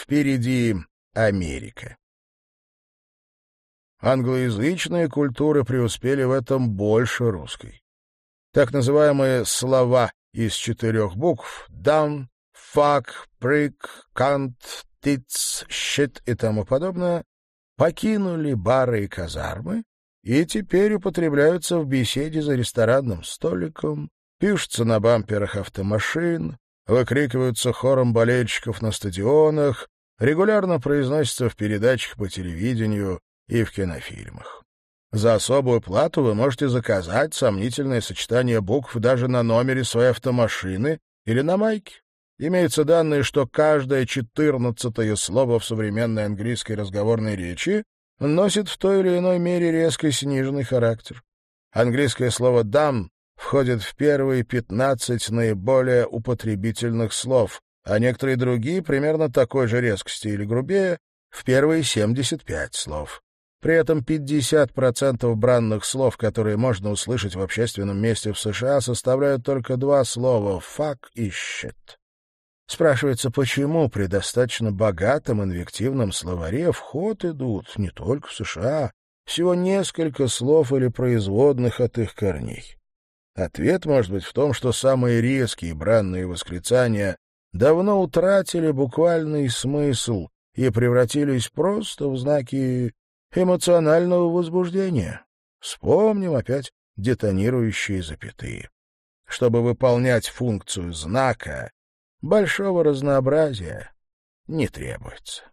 Впереди Америка. Англоязычные культуры преуспели в этом больше русской. Так называемые слова из четырех букв «down», «fuck», «prick», «can't», «tits», «shit» и тому подобное покинули бары и казармы и теперь употребляются в беседе за ресторанным столиком, пишутся на бамперах автомашин, выкрикиваются хором болельщиков на стадионах, регулярно произносятся в передачах по телевидению и в кинофильмах. За особую плату вы можете заказать сомнительное сочетание букв даже на номере своей автомашины или на майке. Имеются данные, что каждое четырнадцатое слово в современной английской разговорной речи носит в той или иной мере резко сниженный характер. Английское слово «дам» входит в первые пятнадцать наиболее употребительных слов, а некоторые другие, примерно такой же резкости или грубее, в первые семьдесят пять слов. При этом 50% бранных слов, которые можно услышать в общественном месте в США, составляют только два слова «fuck» и «shit». Спрашивается, почему при достаточно богатом инвективном словаре в ход идут не только в США, всего несколько слов или производных от их корней. Ответ может быть в том, что самые резкие бранные восклицания давно утратили буквальный смысл и превратились просто в знаки эмоционального возбуждения. Вспомним опять детонирующие запятые. Чтобы выполнять функцию знака, большого разнообразия не требуется.